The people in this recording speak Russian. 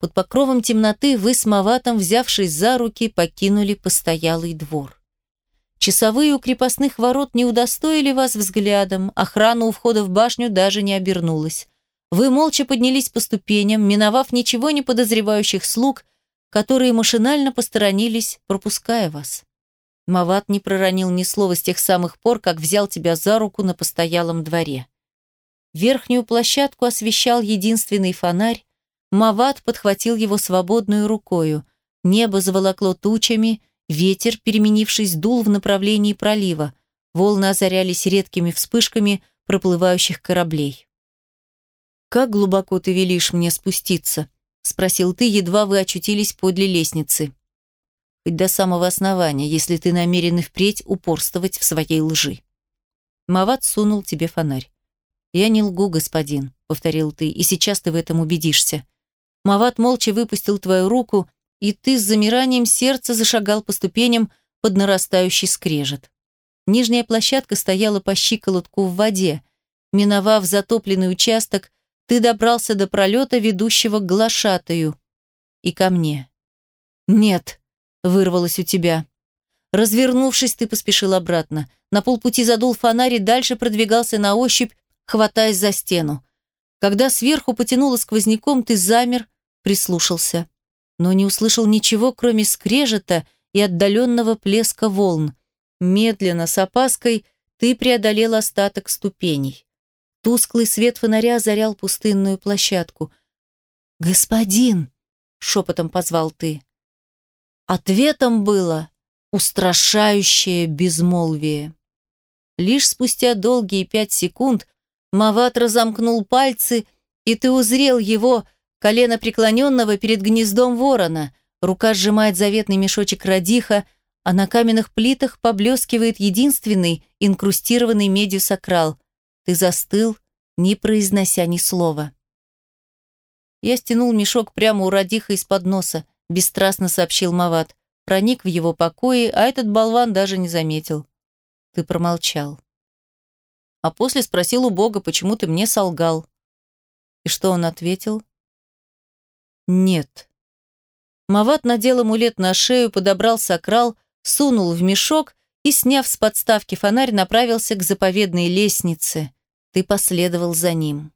Под покровом темноты вы с Маватом, взявшись за руки, покинули постоялый двор. Часовые у крепостных ворот не удостоили вас взглядом, охрана у входа в башню даже не обернулась. Вы молча поднялись по ступеням, миновав ничего не подозревающих слуг, которые машинально посторонились, пропуская вас. Мават не проронил ни слова с тех самых пор, как взял тебя за руку на постоялом дворе. Верхнюю площадку освещал единственный фонарь, Мават подхватил его свободную рукою. Небо заволокло тучами, ветер, переменившись, дул в направлении пролива. Волны озарялись редкими вспышками проплывающих кораблей. «Как глубоко ты велишь мне спуститься?» – спросил ты, едва вы очутились подле лестницы. «Хоть до самого основания, если ты намерен и впредь упорствовать в своей лжи». Мават сунул тебе фонарь. «Я не лгу, господин», — повторил ты, — «и сейчас ты в этом убедишься. Мават молча выпустил твою руку, и ты с замиранием сердца зашагал по ступеням под нарастающий скрежет. Нижняя площадка стояла по щиколотку в воде. Миновав затопленный участок, ты добрался до пролета, ведущего к глашатаю. И ко мне. «Нет», — вырвалось у тебя. Развернувшись, ты поспешил обратно. На полпути задул фонарь и дальше продвигался на ощупь, хватаясь за стену. Когда сверху потянуло сквозняком, ты замер, прислушался, но не услышал ничего, кроме скрежета и отдаленного плеска волн. Медленно, с опаской, ты преодолел остаток ступеней. Тусклый свет фонаря озарял пустынную площадку. «Господин!» — шепотом позвал ты. Ответом было устрашающее безмолвие. Лишь спустя долгие пять секунд Мават разомкнул пальцы, и ты узрел его, колено преклоненного перед гнездом ворона. Рука сжимает заветный мешочек радиха, а на каменных плитах поблескивает единственный, инкрустированный медью сакрал. Ты застыл, не произнося ни слова. Я стянул мешок прямо у радиха из-под носа, бесстрастно сообщил Мават. Проник в его покои, а этот болван даже не заметил. Ты промолчал а после спросил у Бога, почему ты мне солгал. И что он ответил? Нет. Мават надел амулет на шею, подобрал сакрал, сунул в мешок и, сняв с подставки фонарь, направился к заповедной лестнице. Ты последовал за ним.